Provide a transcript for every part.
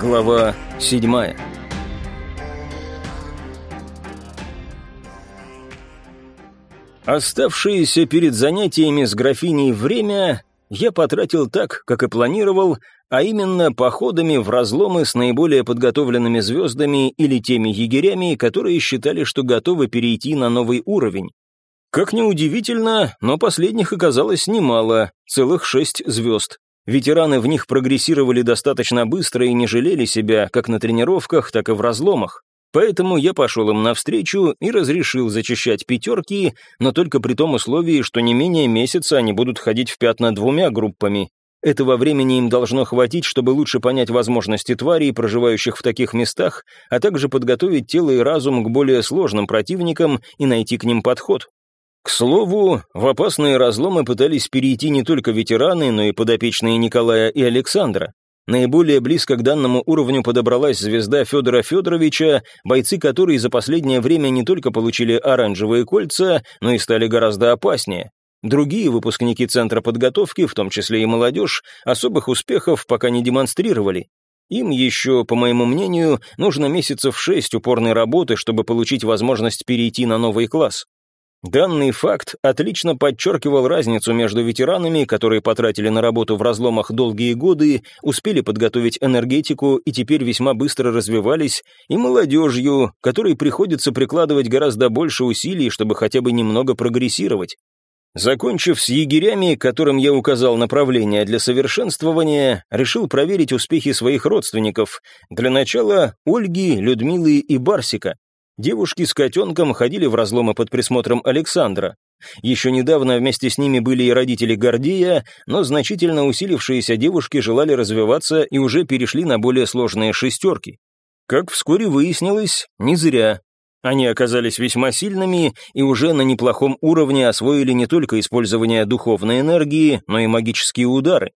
Глава седьмая Оставшееся перед занятиями с графиней время я потратил так, как и планировал, а именно походами в разломы с наиболее подготовленными звездами или теми егерями, которые считали, что готовы перейти на новый уровень. Как ни удивительно, но последних оказалось немало, целых шесть звезд. Ветераны в них прогрессировали достаточно быстро и не жалели себя как на тренировках, так и в разломах. Поэтому я пошел им навстречу и разрешил зачищать пятерки, но только при том условии, что не менее месяца они будут ходить в пятна двумя группами. Этого времени им должно хватить, чтобы лучше понять возможности тварей, проживающих в таких местах, а также подготовить тело и разум к более сложным противникам и найти к ним подход. К слову, в опасные разломы пытались перейти не только ветераны, но и подопечные Николая и Александра. Наиболее близко к данному уровню подобралась звезда Федора Федоровича, бойцы которой за последнее время не только получили оранжевые кольца, но и стали гораздо опаснее. Другие выпускники Центра подготовки, в том числе и молодежь, особых успехов пока не демонстрировали. Им еще, по моему мнению, нужно месяцев шесть упорной работы, чтобы получить возможность перейти на новый класс. Данный факт отлично подчеркивал разницу между ветеранами, которые потратили на работу в разломах долгие годы, успели подготовить энергетику и теперь весьма быстро развивались, и молодежью, которой приходится прикладывать гораздо больше усилий, чтобы хотя бы немного прогрессировать. Закончив с егерями, которым я указал направление для совершенствования, решил проверить успехи своих родственников. Для начала Ольги, Людмилы и Барсика. Девушки с котенком ходили в разломы под присмотром Александра. Еще недавно вместе с ними были и родители Гордея, но значительно усилившиеся девушки желали развиваться и уже перешли на более сложные шестерки. Как вскоре выяснилось, не зря. Они оказались весьма сильными и уже на неплохом уровне освоили не только использование духовной энергии, но и магические удары.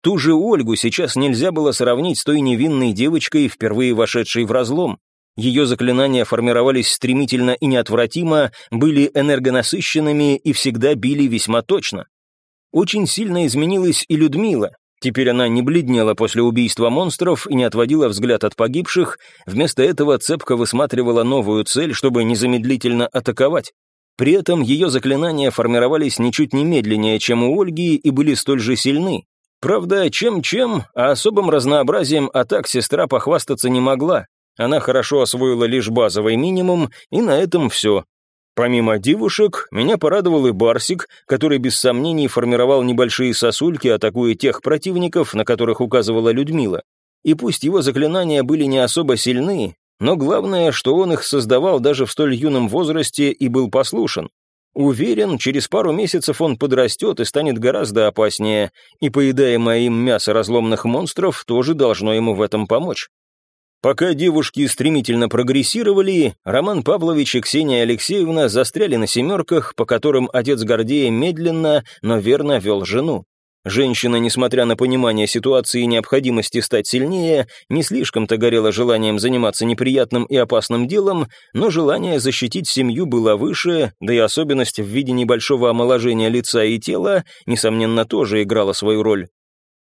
Ту же Ольгу сейчас нельзя было сравнить с той невинной девочкой, впервые вошедшей в разлом. Ее заклинания формировались стремительно и неотвратимо, были энергонасыщенными и всегда били весьма точно. Очень сильно изменилась и Людмила. Теперь она не бледнела после убийства монстров и не отводила взгляд от погибших, вместо этого цепко высматривала новую цель, чтобы незамедлительно атаковать. При этом ее заклинания формировались ничуть не медленнее, чем у Ольги, и были столь же сильны. Правда, чем-чем, а особым разнообразием атак сестра похвастаться не могла, она хорошо освоила лишь базовый минимум, и на этом все. Помимо девушек, меня порадовал и Барсик, который без сомнений формировал небольшие сосульки, атакуя тех противников, на которых указывала Людмила. И пусть его заклинания были не особо сильны, но главное, что он их создавал даже в столь юном возрасте и был послушен. Уверен, через пару месяцев он подрастет и станет гораздо опаснее, и поедаемое им мясо разломных монстров тоже должно ему в этом помочь. Пока девушки стремительно прогрессировали, Роман Павлович и Ксения Алексеевна застряли на семерках, по которым отец Гордея медленно, но верно вел жену. Женщина, несмотря на понимание ситуации и необходимости стать сильнее, не слишком-то горела желанием заниматься неприятным и опасным делом, но желание защитить семью было выше, да и особенность в виде небольшого омоложения лица и тела, несомненно, тоже играла свою роль.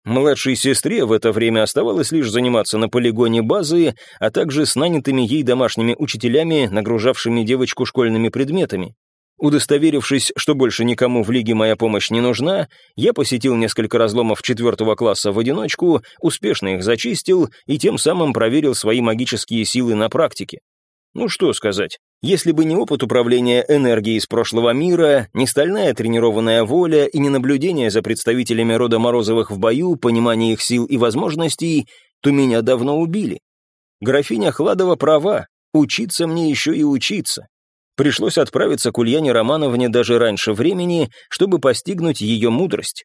Младшей сестре в это время оставалось лишь заниматься на полигоне базы, а также с нанятыми ей домашними учителями, нагружавшими девочку школьными предметами. Удостоверившись, что больше никому в лиге моя помощь не нужна, я посетил несколько разломов четвертого класса в одиночку, успешно их зачистил и тем самым проверил свои магические силы на практике. Ну что сказать, если бы не опыт управления энергией из прошлого мира, не стальная тренированная воля и не наблюдение за представителями рода Морозовых в бою, понимание их сил и возможностей, то меня давно убили. Графиня Хладова права, учиться мне еще и учиться. Пришлось отправиться к Ульяне Романовне даже раньше времени, чтобы постигнуть ее мудрость.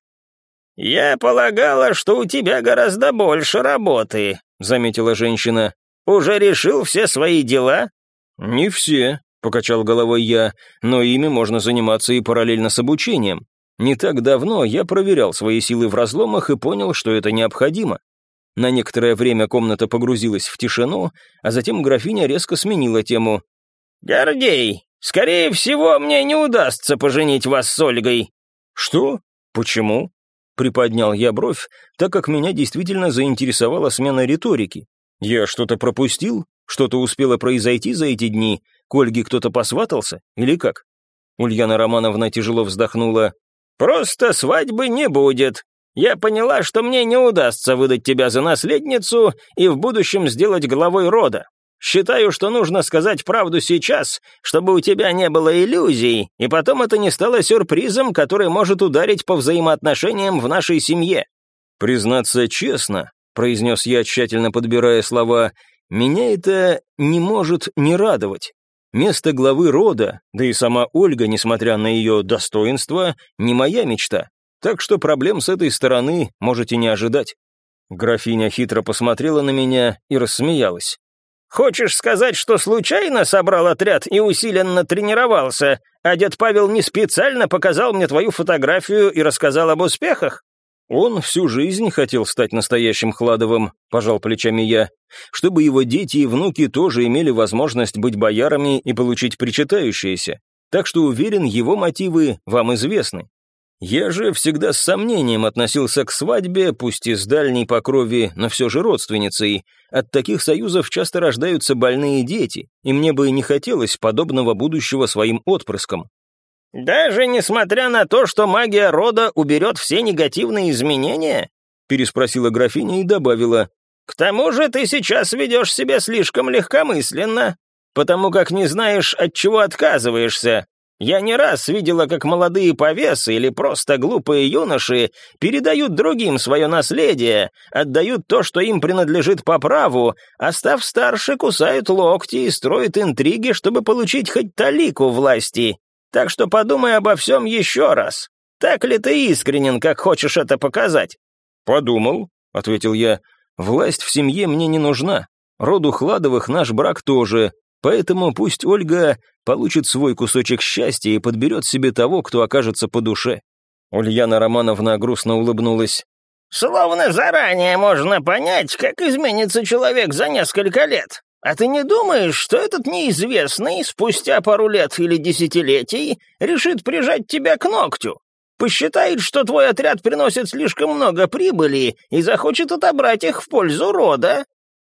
«Я полагала, что у тебя гораздо больше работы», — заметила женщина. «Уже решил все свои дела?» «Не все», — покачал головой я, «но ими можно заниматься и параллельно с обучением. Не так давно я проверял свои силы в разломах и понял, что это необходимо. На некоторое время комната погрузилась в тишину, а затем графиня резко сменила тему. «Гордей, скорее всего, мне не удастся поженить вас с Ольгой». «Что? Почему?» Приподнял я бровь, так как меня действительно заинтересовала смена риторики. Я что-то пропустил? Что-то успело произойти за эти дни? К Ольге кто-то посватался? Или как? Ульяна Романовна тяжело вздохнула. «Просто свадьбы не будет. Я поняла, что мне не удастся выдать тебя за наследницу и в будущем сделать главой рода. Считаю, что нужно сказать правду сейчас, чтобы у тебя не было иллюзий, и потом это не стало сюрпризом, который может ударить по взаимоотношениям в нашей семье». «Признаться честно», — произнес я, тщательно подбирая слова, «меня это не может не радовать. Место главы рода, да и сама Ольга, несмотря на ее достоинство, не моя мечта. Так что проблем с этой стороны можете не ожидать». Графиня хитро посмотрела на меня и рассмеялась. «Хочешь сказать, что случайно собрал отряд и усиленно тренировался, а дед Павел не специально показал мне твою фотографию и рассказал об успехах?» «Он всю жизнь хотел стать настоящим Хладовым», — пожал плечами я, «чтобы его дети и внуки тоже имели возможность быть боярами и получить причитающееся. Так что уверен, его мотивы вам известны. Я же всегда с сомнением относился к свадьбе, пусть и с дальней по крови, но все же родственницей. От таких союзов часто рождаются больные дети, и мне бы не хотелось подобного будущего своим отпрыскам. «Даже несмотря на то, что магия рода уберет все негативные изменения?» переспросила графиня и добавила. «К тому же ты сейчас ведешь себя слишком легкомысленно, потому как не знаешь, от чего отказываешься. Я не раз видела, как молодые повесы или просто глупые юноши передают другим свое наследие, отдают то, что им принадлежит по праву, а став старше, кусают локти и строят интриги, чтобы получить хоть талику власти. Так что подумай обо всем еще раз. Так ли ты искренен, как хочешь это показать?» «Подумал», — ответил я. «Власть в семье мне не нужна. Роду Хладовых наш брак тоже, Поэтому пусть Ольга получит свой кусочек счастья и подберет себе того, кто окажется по душе». Ульяна Романовна грустно улыбнулась. «Словно заранее можно понять, как изменится человек за несколько лет. А ты не думаешь, что этот неизвестный спустя пару лет или десятилетий решит прижать тебя к ногтю? Посчитает, что твой отряд приносит слишком много прибыли и захочет отобрать их в пользу рода?»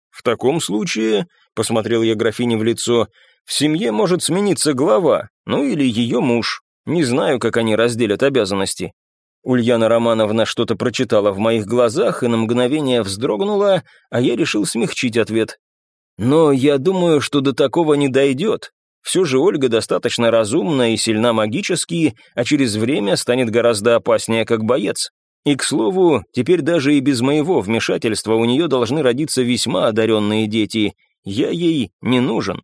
«В таком случае Посмотрел я графине в лицо. В семье может смениться глава, ну или ее муж. Не знаю, как они разделят обязанности. Ульяна Романовна что-то прочитала в моих глазах и на мгновение вздрогнула, а я решил смягчить ответ. Но я думаю, что до такого не дойдет. Все же Ольга достаточно разумна и сильна магически, а через время станет гораздо опаснее как боец. И, к слову, теперь даже и без моего вмешательства у нее должны родиться весьма одаренные дети, я ей не нужен».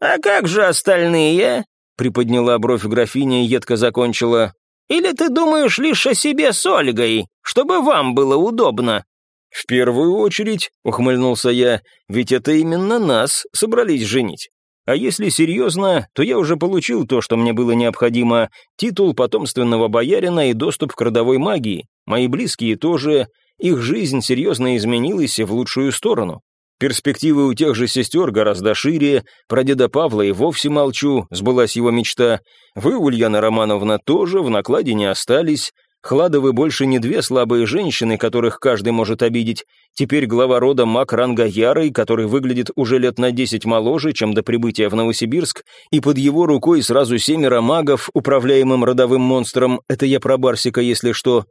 «А как же остальные?» — приподняла бровь графиня и едко закончила. «Или ты думаешь лишь о себе с Ольгой, чтобы вам было удобно?» «В первую очередь», — ухмыльнулся я, — «ведь это именно нас собрались женить. А если серьезно, то я уже получил то, что мне было необходимо, титул потомственного боярина и доступ к родовой магии. Мои близкие тоже, их жизнь серьезно изменилась в лучшую сторону. Перспективы у тех же сестер гораздо шире, про деда Павла и вовсе молчу, сбылась его мечта. Вы, Ульяна Романовна, тоже в накладе не остались. Хладовы больше не две слабые женщины, которых каждый может обидеть. Теперь глава рода маг ранга Ярый, который выглядит уже лет на десять моложе, чем до прибытия в Новосибирск, и под его рукой сразу семеро магов, управляемым родовым монстром, это я про Барсика, если что,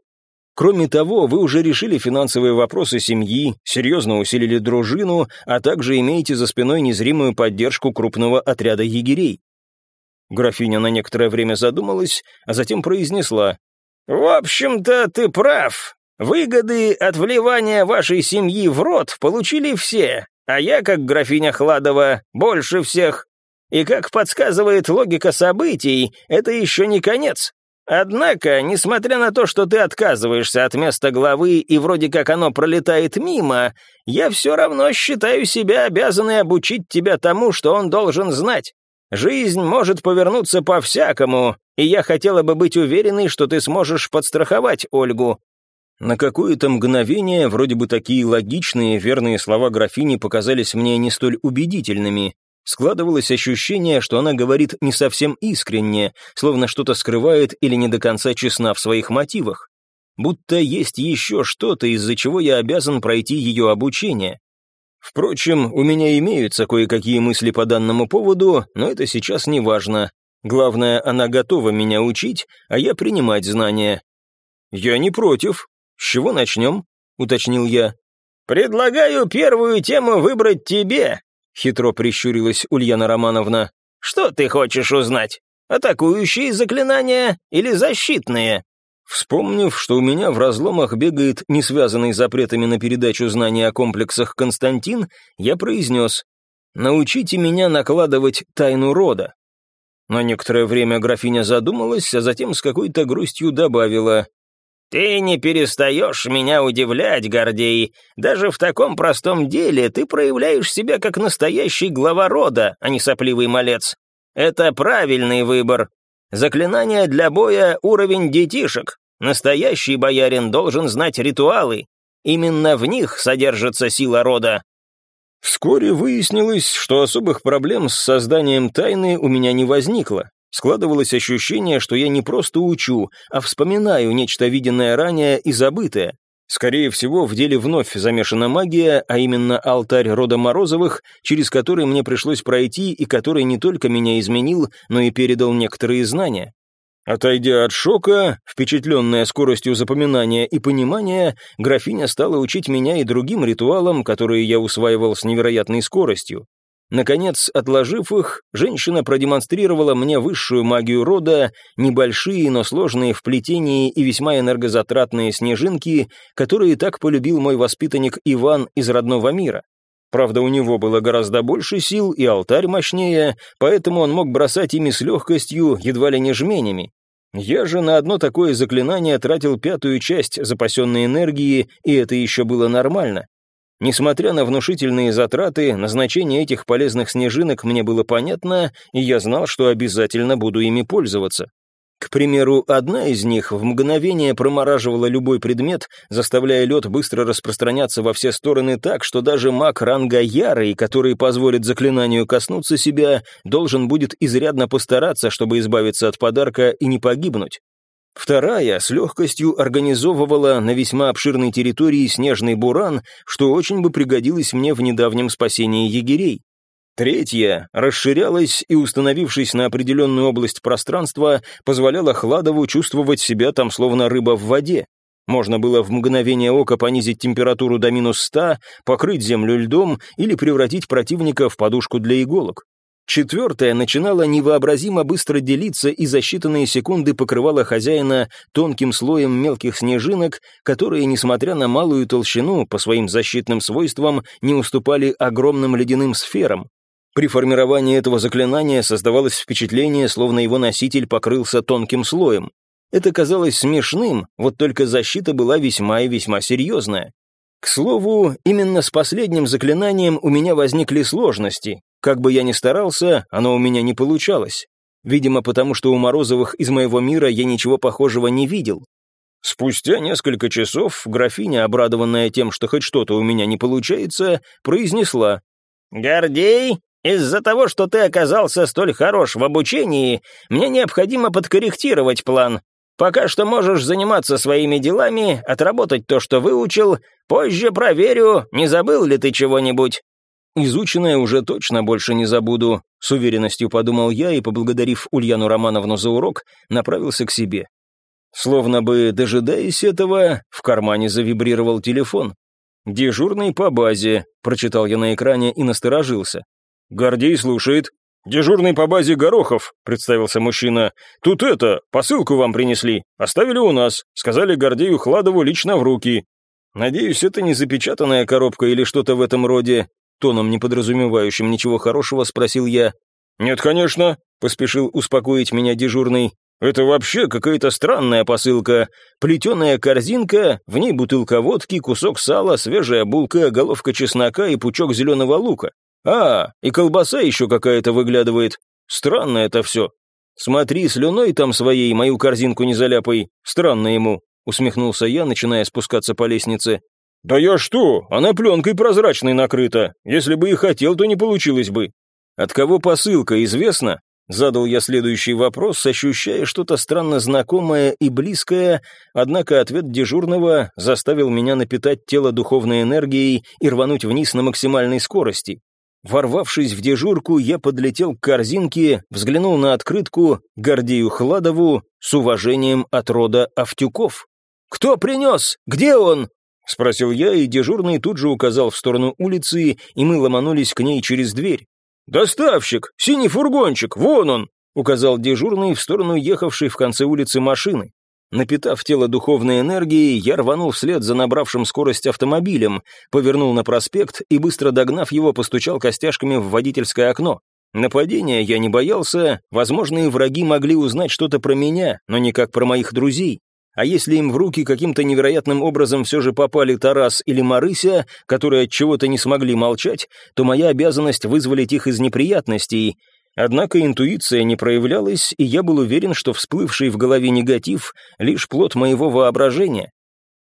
Кроме того, вы уже решили финансовые вопросы семьи, серьезно усилили дружину, а также имеете за спиной незримую поддержку крупного отряда егерей. Графиня на некоторое время задумалась, а затем произнесла. «В общем-то, ты прав. Выгоды от вливания вашей семьи в род получили все, а я, как графиня Хладова, больше всех. И как подсказывает логика событий, это еще не конец. Однако, несмотря на то, что ты отказываешься от места главы и вроде как оно пролетает мимо, я все равно считаю себя обязанной обучить тебя тому, что он должен знать. Жизнь может повернуться по-всякому, и я хотела бы быть уверенной, что ты сможешь подстраховать Ольгу». На какое-то мгновение вроде бы такие логичные, верные слова графини показались мне не столь убедительными, Складывалось ощущение, что она говорит не совсем искренне, словно что-то скрывает или не до конца честна в своих мотивах. Будто есть еще что-то, из-за чего я обязан пройти ее обучение. Впрочем, у меня имеются кое-какие мысли по данному поводу, но это сейчас не важно. Главное, она готова меня учить, а я принимать знания. «Я не против. С чего начнем?» — уточнил я. «Предлагаю первую тему выбрать тебе», — хитро прищурилась Ульяна Романовна. «Что ты хочешь узнать? Атакующие заклинания или защитные?» Вспомнив, что у меня в разломах бегает не связанный запретами на передачу знаний о комплексах Константин, я произнес «Научите меня накладывать тайну рода». На некоторое время графиня задумалась, а затем с какой-то грустью добавила «Ты не перестаешь меня удивлять, Гордей. Даже в таком простом деле ты проявляешь себя как настоящий глава рода, а не сопливый малец. Это правильный выбор. Заклинание для боя — уровень детишек. Настоящий боярин должен знать ритуалы. Именно в них содержится сила рода. Вскоре выяснилось, что особых проблем с созданием тайны у меня не возникло. Складывалось ощущение, что я не просто учу, а вспоминаю нечто виденное ранее и забытое. Скорее всего, в деле вновь замешана магия, а именно алтарь рода Морозовых, через который мне пришлось пройти и который не только меня изменил, но и передал некоторые знания. Отойдя от шока, впечатленная скоростью запоминания и понимания, графиня стала учить меня и другим ритуалам, которые я усваивал с невероятной скоростью. Наконец, отложив их, женщина продемонстрировала мне высшую магию рода, небольшие, но сложные в плетении и весьма энергозатратные снежинки, которые так полюбил мой воспитанник Иван из родного мира. Правда, у него было гораздо больше сил и алтарь мощнее, поэтому он мог бросать ими с легкостью, едва ли не жменями. Я же на одно такое заклинание тратил пятую часть запасенной энергии, и это еще было нормально. Несмотря на внушительные затраты, назначение этих полезных снежинок мне было понятно, и я знал, что обязательно буду ими пользоваться. К примеру, одна из них в мгновение промораживала любой предмет, заставляя лед быстро распространяться во все стороны так, что даже маг ранга Ярый, который позволит заклинанию коснуться себя, должен будет изрядно постараться, чтобы избавиться от подарка и не погибнуть. Вторая с легкостью организовывала на весьма обширной территории снежный буран, что очень бы пригодилось мне в недавнем спасении егерей. Третья расширялась и, установившись на определенную область пространства, позволяла Хладову чувствовать себя там словно рыба в воде. Можно было в мгновение ока понизить температуру до минус ста, покрыть землю льдом или превратить противника в подушку для иголок. Четвертая начинала невообразимо быстро делиться и за считанные секунды покрывала хозяина тонким слоем мелких снежинок, которые, несмотря на малую толщину, по своим защитным свойствам не уступали огромным ледяным сферам. При формировании этого заклинания создавалось впечатление, словно его носитель покрылся тонким слоем. Это казалось смешным, вот только защита была весьма и весьма серьезная. К слову, именно с последним заклинанием у меня возникли сложности, как бы я ни старался, оно у меня не получалось. Видимо, потому что у Морозовых из моего мира я ничего похожего не видел. Спустя несколько часов графиня, обрадованная тем, что хоть что-то у меня не получается, произнесла. «Гордей, из-за того, что ты оказался столь хорош в обучении, мне необходимо подкорректировать план. Пока что можешь заниматься своими делами, отработать то, что выучил. Позже проверю, не забыл ли ты чего-нибудь. Изученное уже точно больше не забуду, с уверенностью подумал я и, поблагодарив Ульяну Романовну за урок, направился к себе. Словно бы, дожидаясь этого, в кармане завибрировал телефон. «Дежурный по базе», — прочитал я на экране и насторожился. «Гордей слушает». «Дежурный по базе Горохов», — представился мужчина. «Тут это, посылку вам принесли. Оставили у нас. Сказали Гордею Хладову лично в руки. Надеюсь, это не запечатанная коробка или что-то в этом роде тоном, не подразумевающим ничего хорошего, спросил я. «Нет, конечно», — поспешил успокоить меня дежурный. «Это вообще какая-то странная посылка. Плетеная корзинка, в ней бутылка водки, кусок сала, свежая булка, головка чеснока и пучок зеленого лука. А, и колбаса еще какая-то выглядывает. Странно это все. Смотри, слюной там своей мою корзинку не заляпай. Странно ему», — усмехнулся я, начиная спускаться по лестнице. «Да я что? Она пленкой прозрачной накрыта. Если бы и хотел, то не получилось бы». «От кого посылка, известно?» Задал я следующий вопрос, ощущая что-то странно знакомое и близкое, однако ответ дежурного заставил меня напитать тело духовной энергией и рвануть вниз на максимальной скорости. Ворвавшись в дежурку, я подлетел к корзинке, взглянул на открытку Гордею Хладову с уважением от рода Автюков. «Кто принес? Где он?» — спросил я, и дежурный тут же указал в сторону улицы, и мы ломанулись к ней через дверь. «Доставщик! Синий фургончик! Вон он!» — указал дежурный в сторону ехавшей в конце улицы машины. Напитав тело духовной энергией, я рванул вслед за набравшим скорость автомобилем, повернул на проспект и, быстро догнав его, постучал костяшками в водительское окно. Нападения я не боялся, возможные враги могли узнать что-то про меня, но не как про моих друзей. А если им в руки каким-то невероятным образом все же попали Тарас или Марыся, которые от чего-то не смогли молчать, то моя обязанность вызволить их из неприятностей. Однако интуиция не проявлялась, и я был уверен, что всплывший в голове негатив — лишь плод моего воображения.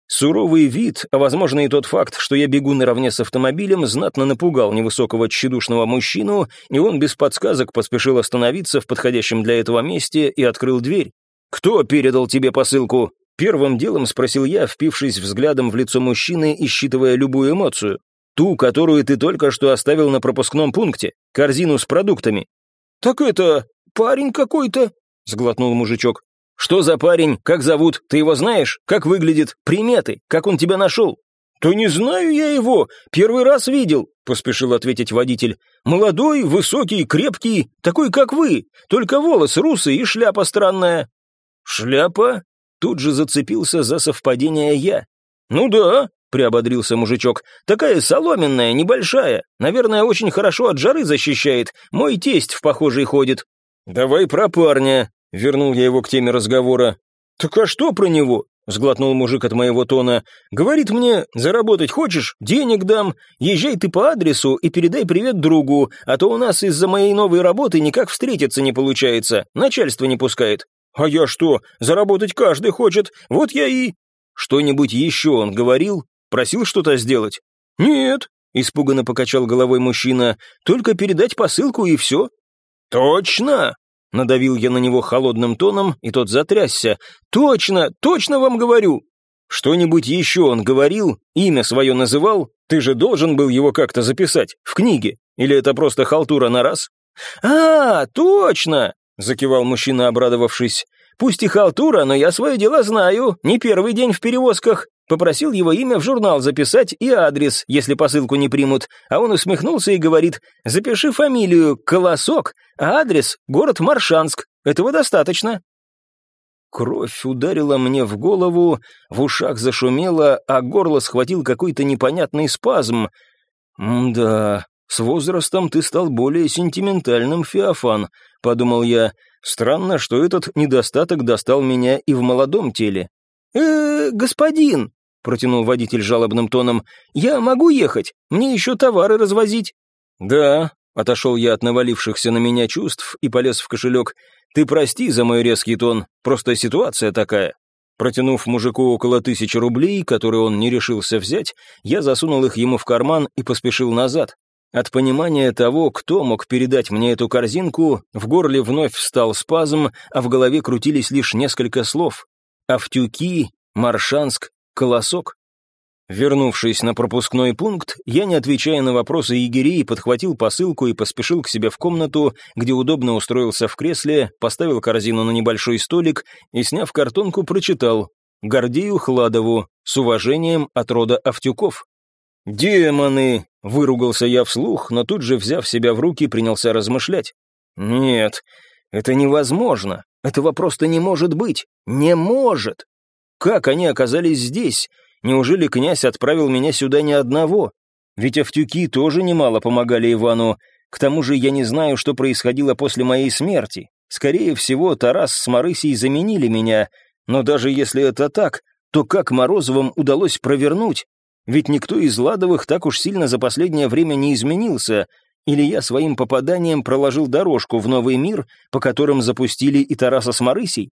Суровый вид, а возможно и тот факт, что я бегу наравне с автомобилем, знатно напугал невысокого тщедушного мужчину, и он без подсказок поспешил остановиться в подходящем для этого месте и открыл дверь. «Кто передал тебе посылку?» Первым делом спросил я, впившись взглядом в лицо мужчины и считывая любую эмоцию. «Ту, которую ты только что оставил на пропускном пункте, корзину с продуктами». «Так это парень какой-то», — сглотнул мужичок. «Что за парень? Как зовут? Ты его знаешь? Как выглядит? Приметы? Как он тебя нашел?» «Да не знаю я его. Первый раз видел», — поспешил ответить водитель. «Молодой, высокий, крепкий, такой, как вы, только волос русый и шляпа странная». «Шляпа?» Тут же зацепился за совпадение я. «Ну да», — приободрился мужичок, — «такая соломенная, небольшая. Наверное, очень хорошо от жары защищает. Мой тесть в похожей ходит». «Давай про парня», — вернул я его к теме разговора. «Так а что про него?» — сглотнул мужик от моего тона. «Говорит мне, заработать хочешь? Денег дам. Езжай ты по адресу и передай привет другу, а то у нас из-за моей новой работы никак встретиться не получается. Начальство не пускает. «А я что, заработать каждый хочет, вот я и...» «Что-нибудь еще он говорил? Просил что-то сделать?» «Нет», — испуганно покачал головой мужчина, «только передать посылку и все». «Точно!» — надавил я на него холодным тоном, и тот затрясся. «Точно, точно вам говорю!» «Что-нибудь еще он говорил? Имя свое называл? Ты же должен был его как-то записать, в книге? Или это просто халтура на раз?» «А, точно!» — закивал мужчина, обрадовавшись. «Пусть и халтура, но я свое дело знаю, не первый день в перевозках». Попросил его имя в журнал записать и адрес, если посылку не примут, а он усмехнулся и говорит, «Запиши фамилию Колосок, а адрес — город Маршанск. Этого достаточно». Кровь ударила мне в голову, в ушах зашумело, а горло схватил какой-то непонятный спазм. «Да, с возрастом ты стал более сентиментальным, Феофан», — подумал я. «Странно, что этот недостаток достал меня и в молодом теле». «Э, господин», — протянул водитель жалобным тоном, — «я могу ехать? Мне еще товары развозить». «Да», — отошел я от навалившихся на меня чувств и полез в кошелек. «Ты прости за мой резкий тон, просто ситуация такая». Протянув мужику около тысячи рублей, которые он не решился взять, я засунул их ему в карман и поспешил назад. От понимания того, кто мог передать мне эту корзинку, в горле вновь встал спазм, а в голове крутились лишь несколько слов. Автюки, Маршанск, Колосок. Вернувшись на пропускной пункт, я, не отвечая на вопросы егерей, подхватил посылку и поспешил к себе в комнату, где удобно устроился в кресле, поставил корзину на небольшой столик и, сняв картонку, прочитал «Гордею Хладову, с уважением от рода Автюков». «Демоны!» — выругался я вслух, но тут же, взяв себя в руки, принялся размышлять. «Нет, это невозможно. Этого просто не может быть. Не может! Как они оказались здесь? Неужели князь отправил меня сюда ни одного? Ведь автюки тоже немало помогали Ивану. К тому же я не знаю, что происходило после моей смерти. Скорее всего, Тарас с Марысей заменили меня. Но даже если это так, то как Морозовым удалось провернуть? Ведь никто из Ладовых так уж сильно за последнее время не изменился, или я своим попаданием проложил дорожку в новый мир, по которым запустили и Тараса с Марысей?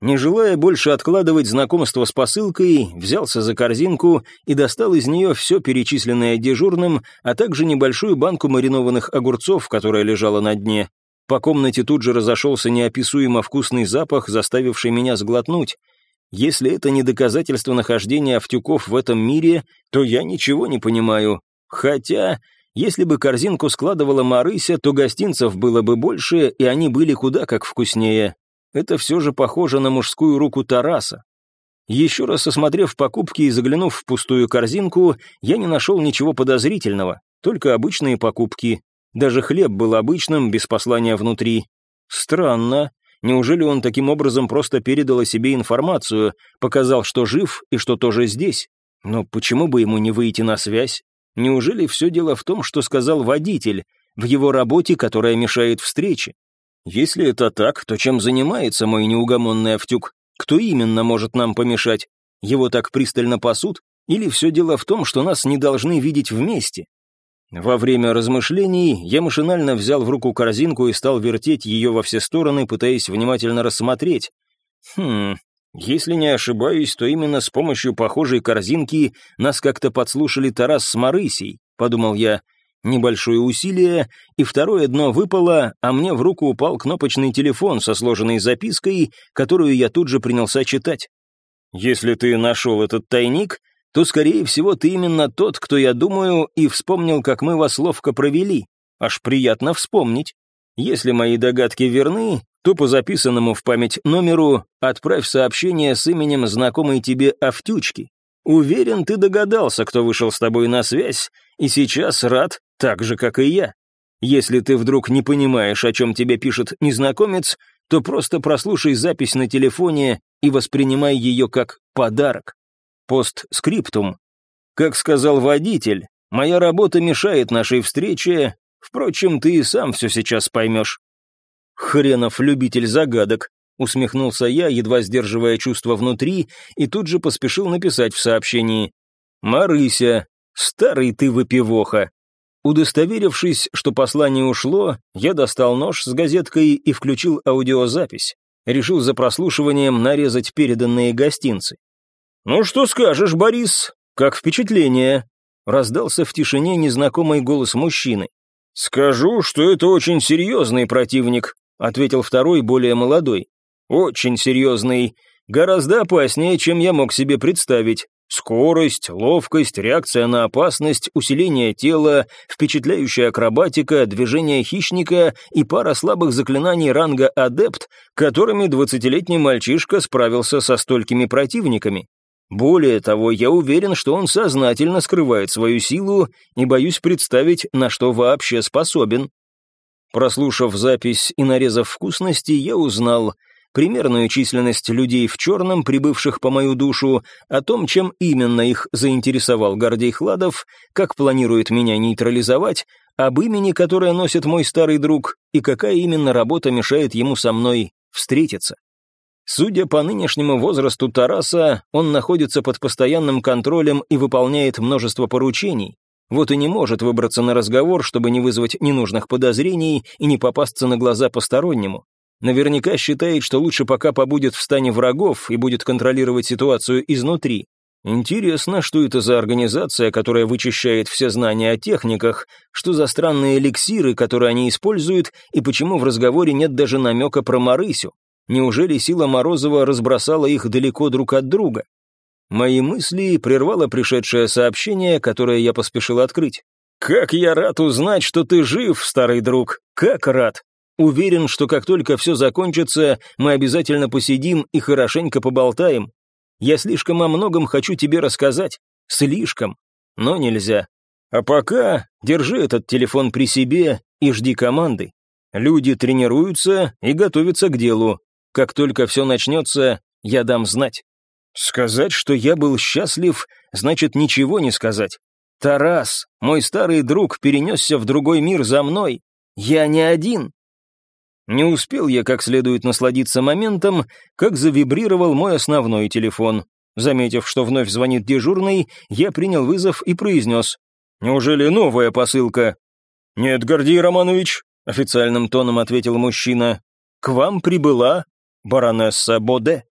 Не желая больше откладывать знакомство с посылкой, взялся за корзинку и достал из нее все перечисленное дежурным, а также небольшую банку маринованных огурцов, которая лежала на дне. По комнате тут же разошелся неописуемо вкусный запах, заставивший меня сглотнуть. Если это не доказательство нахождения Автюков в этом мире, то я ничего не понимаю. Хотя, если бы корзинку складывала Марыся, то гостинцев было бы больше, и они были куда как вкуснее. Это все же похоже на мужскую руку Тараса. Еще раз осмотрев покупки и заглянув в пустую корзинку, я не нашел ничего подозрительного, только обычные покупки. Даже хлеб был обычным, без послания внутри. Странно. Неужели он таким образом просто передал о себе информацию, показал, что жив и что тоже здесь? Но почему бы ему не выйти на связь? Неужели все дело в том, что сказал водитель, в его работе, которая мешает встрече? Если это так, то чем занимается мой неугомонный Автюк? Кто именно может нам помешать? Его так пристально пасут? Или все дело в том, что нас не должны видеть вместе? Во время размышлений я машинально взял в руку корзинку и стал вертеть ее во все стороны, пытаясь внимательно рассмотреть. Хм, если не ошибаюсь, то именно с помощью похожей корзинки нас как-то подслушали Тарас с Марысей, подумал я. Небольшое усилие, и второе дно выпало, а мне в руку упал кнопочный телефон со сложенной запиской, которую я тут же принялся читать. «Если ты нашел этот тайник, то, скорее всего, ты именно тот, кто, я думаю, и вспомнил, как мы вас ловко провели. Аж приятно вспомнить. Если мои догадки верны, то по записанному в память номеру отправь сообщение с именем знакомой тебе Автючки. Уверен, ты догадался, кто вышел с тобой на связь, и сейчас рад, так же, как и я. Если ты вдруг не понимаешь, о чем тебе пишет незнакомец, то просто прослушай запись на телефоне и воспринимай ее как подарок. Постскриптум. Как сказал водитель, моя работа мешает нашей встрече, впрочем, ты и сам все сейчас поймешь. Хренов любитель загадок, усмехнулся я, едва сдерживая чувство внутри, и тут же поспешил написать в сообщении. «Марыся, старый ты выпивоха». Удостоверившись, что послание ушло, я достал нож с газеткой и включил аудиозапись. Решил за прослушиванием нарезать переданные гостинцы. «Ну что скажешь, Борис? Как впечатление?» Раздался в тишине незнакомый голос мужчины. «Скажу, что это очень серьезный противник», ответил второй, более молодой. «Очень серьезный. Гораздо опаснее, чем я мог себе представить. Скорость, ловкость, реакция на опасность, усиление тела, впечатляющая акробатика, движение хищника и пара слабых заклинаний ранга «Адепт», которыми двадцатилетний мальчишка справился со столькими противниками. Более того, я уверен, что он сознательно скрывает свою силу и боюсь представить, на что вообще способен. Прослушав запись и нарезав вкусности, я узнал примерную численность людей в черном, прибывших по мою душу, о том, чем именно их заинтересовал Гордей Хладов, как планирует меня нейтрализовать, об имени, которое носит мой старый друг, и какая именно работа мешает ему со мной встретиться. Судя по нынешнему возрасту Тараса, он находится под постоянным контролем и выполняет множество поручений. Вот и не может выбраться на разговор, чтобы не вызвать ненужных подозрений и не попасться на глаза постороннему. Наверняка считает, что лучше пока побудет в стане врагов и будет контролировать ситуацию изнутри. Интересно, что это за организация, которая вычищает все знания о техниках, что за странные эликсиры, которые они используют, и почему в разговоре нет даже намека про Марысю. Неужели сила Морозова разбросала их далеко друг от друга? Мои мысли прервало пришедшее сообщение, которое я поспешил открыть. «Как я рад узнать, что ты жив, старый друг! Как рад! Уверен, что как только все закончится, мы обязательно посидим и хорошенько поболтаем. Я слишком о многом хочу тебе рассказать. Слишком. Но нельзя. А пока держи этот телефон при себе и жди команды. Люди тренируются и готовятся к делу. Как только все начнется, я дам знать. Сказать, что я был счастлив, значит ничего не сказать. Тарас, мой старый друг, перенесся в другой мир за мной. Я не один. Не успел я как следует насладиться моментом, как завибрировал мой основной телефон. Заметив, что вновь звонит дежурный, я принял вызов и произнес. «Неужели новая посылка?» «Нет, Гордей Романович», — официальным тоном ответил мужчина. «К вам прибыла баронесса Боде.